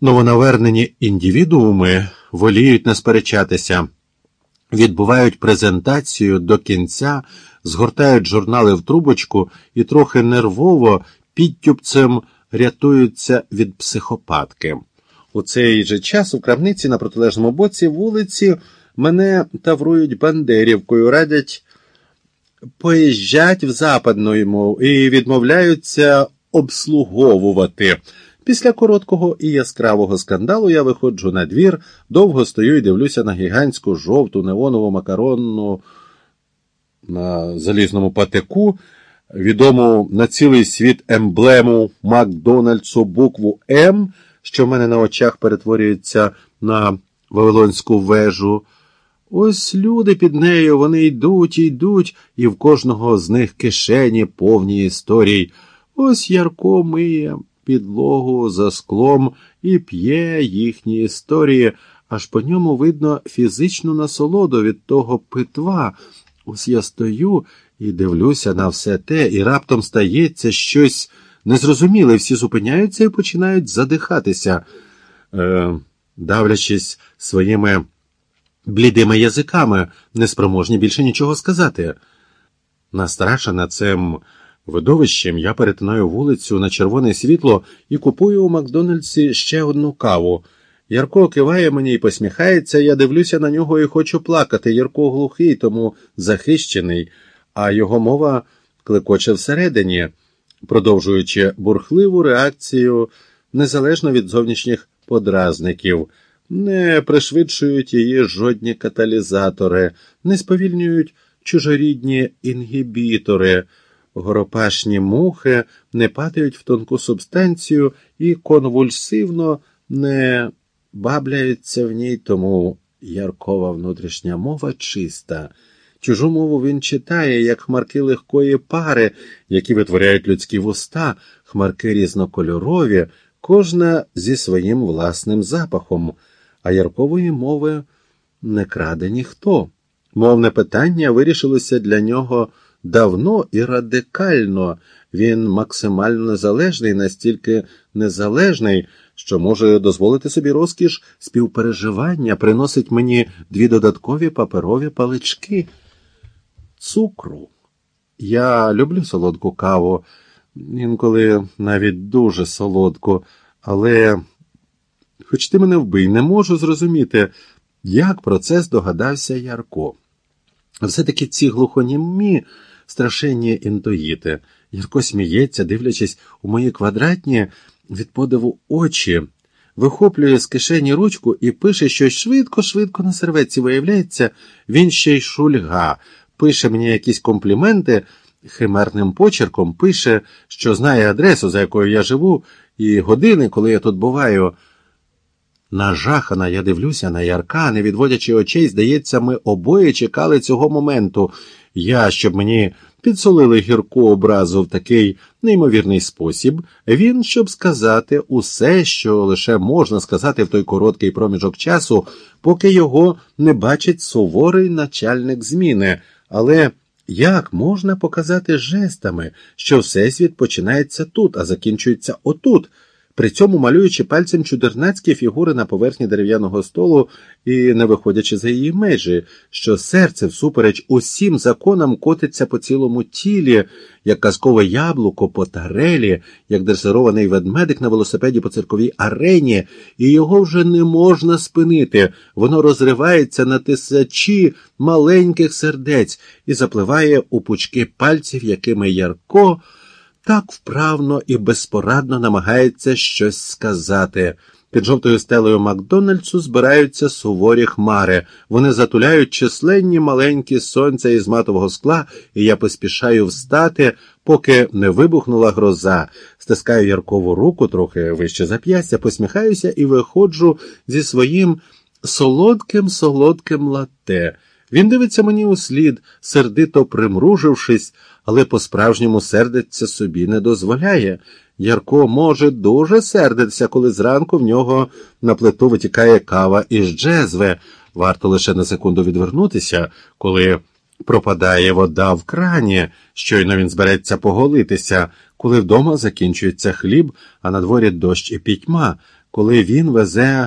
Новонавернені індивідууми воліють не сперечатися, відбувають презентацію до кінця, згортають журнали в трубочку і трохи нервово підтюбцем рятуються від психопатки. У цей же час у крамниці на протилежному боці вулиці мене таврують бандерівкою, радять поїжджать в западну і відмовляються обслуговувати. Після короткого і яскравого скандалу я виходжу на двір, довго стою і дивлюся на гігантську жовту неонову макаронну на залізному патику, відому на цілий світ емблему Макдональдсу букву М, що в мене на очах перетворюється на Вавилонську вежу. Ось люди під нею, вони йдуть йдуть, і в кожного з них кишені повні історій. Ось Ярко миє підлогу за склом і п'є їхні історії, аж по ньому видно фізичну насолоду від того питва. Ось я стою і дивлюся на все те, і раптом стається щось незрозуміле. Всі зупиняються і починають задихатися, е, давлячись своїми блідими язиками, неспроможні більше нічого сказати. Настрашена цим видовищем я перетинаю вулицю на червоне світло і купую у Макдональдсі ще одну каву. Ярко киває мені і посміхається, я дивлюся на нього і хочу плакати. Ярко глухий, тому захищений, а його мова клекоче всередині, продовжуючи бурхливу реакцію незалежно від зовнішніх подразників, не пришвидшують її жодні каталізатори, не сповільнюють чужорідні інгібітори. Горопашні мухи не падають в тонку субстанцію і конвульсивно не бабляються в ній, тому яркова внутрішня мова чиста. Чужу мову він читає, як хмарки легкої пари, які витворяють людські вуста, хмарки різнокольорові, кожна зі своїм власним запахом, а яркової мови не краде ніхто. Мовне питання вирішилося для нього давно і радикально. Він максимально незалежний, настільки незалежний, що може дозволити собі розкіш співпереживання, приносить мені дві додаткові паперові палички цукру. Я люблю солодку каву, інколи навіть дуже солодку, але, хоч ти мене вбий, не можу зрозуміти, як про це здогадався Ярко. Все-таки ці глухонімі страшенні інтуїти. Ярко сміється, дивлячись у мої квадратні від подиву очі, вихоплює з кишені ручку і пише щось швидко-швидко на серветці. Виявляється, він ще й шульга, пише мені якісь компліменти. Химерним почерком пише, що знає адресу, за якою я живу, і години, коли я тут буваю. Нажахана, я дивлюся на Ярка, не відводячи очей, здається, ми обоє чекали цього моменту. Я, щоб мені підсолили гірку образу в такий неймовірний спосіб, він, щоб сказати усе, що лише можна сказати в той короткий проміжок часу, поки його не бачить суворий начальник зміни. Але як можна показати жестами, що всесвіт починається тут, а закінчується отут? При цьому малюючи пальцем чудернацькі фігури на поверхні дерев'яного столу і не виходячи за її межі, що серце, всупереч усім законам, котиться по цілому тілі, як казкове яблуко по тарелі, як дресирований ведмедик на велосипеді по цирковій арені, і його вже не можна спинити. Воно розривається на тисячі маленьких сердець і запливає у пучки пальців, якими Ярко так вправно і безпорадно намагається щось сказати. Під жовтою стелею Макдональдсу збираються суворі хмари. Вони затуляють численні маленькі сонця із матового скла, і я поспішаю встати, поки не вибухнула гроза. Стискаю яркову руку, трохи вище зап'ястя, посміхаюся і виходжу зі своїм солодким солодким латте. Він дивиться мені у слід, сердито примружившись, але по-справжньому сердиться собі не дозволяє. Ярко може дуже сердитися, коли зранку в нього на плиту витікає кава із джезве. Варто лише на секунду відвернутися, коли пропадає вода в крані, щойно він збереться поголитися, коли вдома закінчується хліб, а на дворі дощ і пітьма. коли він везе